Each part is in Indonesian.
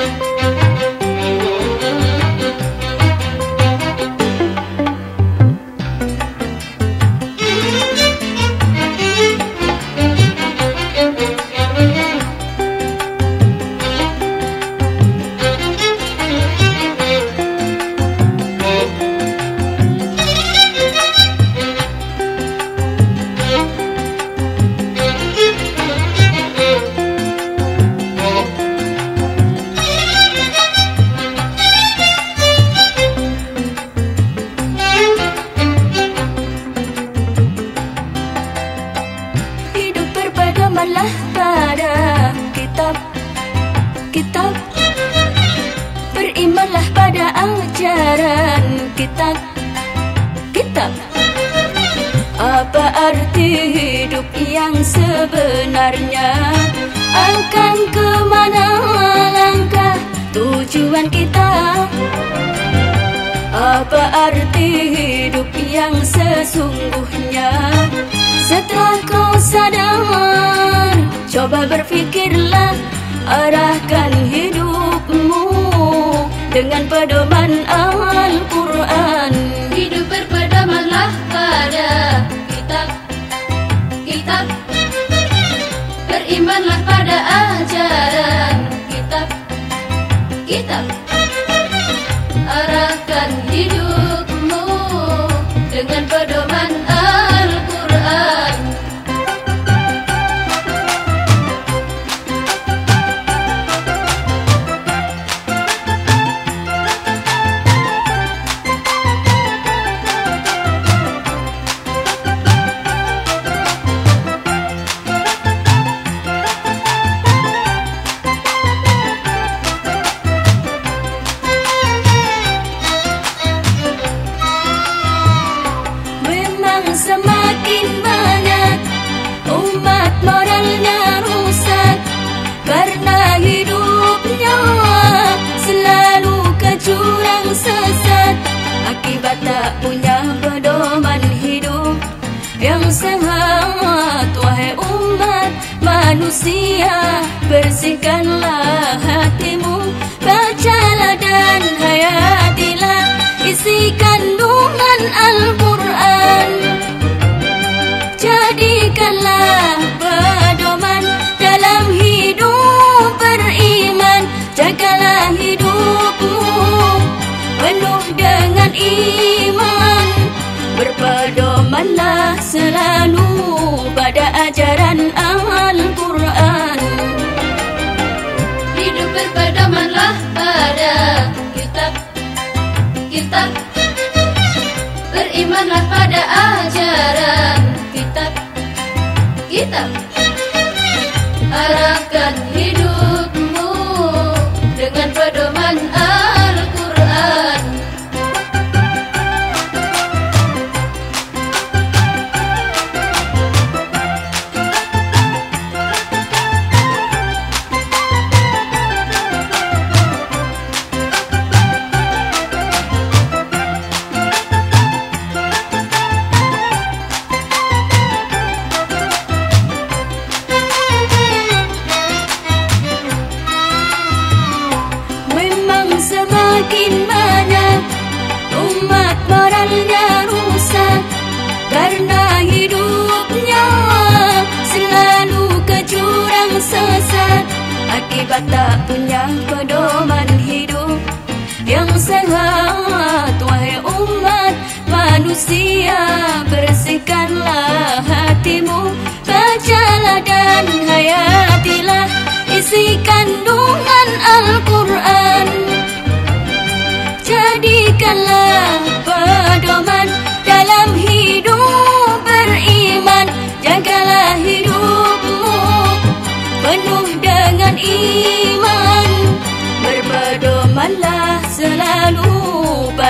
berimanlah Berimanlah pada ajaran kitab kitab Apa arti hidup yang sebenarnya? Akan ke mana langkah tujuan kita? Apa arti hidup yang sesungguhnya? Setelah kau sadar Coba berfikirlah Arahkan Dengan pedoman Al-Quran. Hidup berpedomanlah pada kitab Kitab. Berimanlah pada ajaran Kitab Kitab. Arahkan hidupmu tak punya pedoman hidup. Yang sehat wahai umat manusia bersihkanlah hatimu. Bacalah dan hayatilah isi berpedomanlah pada kitab Kitab Berimanlah pada ajaran kitab kitab arahkan umat moralnya rusak karena hidupnya selalu ke jurang sesat. Akibat tak punya pedoman hidup yang sehat wahai umat manusia bersihkanlah hatimu bacalah dan hayatilah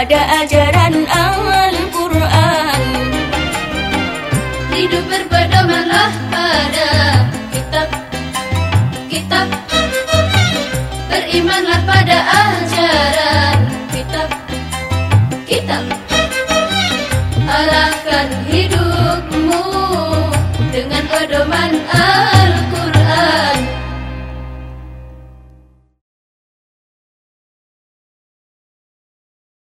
pada ajaran Al-Quran Hidup berpedomanlah pada kitab. Kitab. Berimanlah pada ajaran kitab. Kitab. Arahkan hidupmu dengan pedoman Al-Quran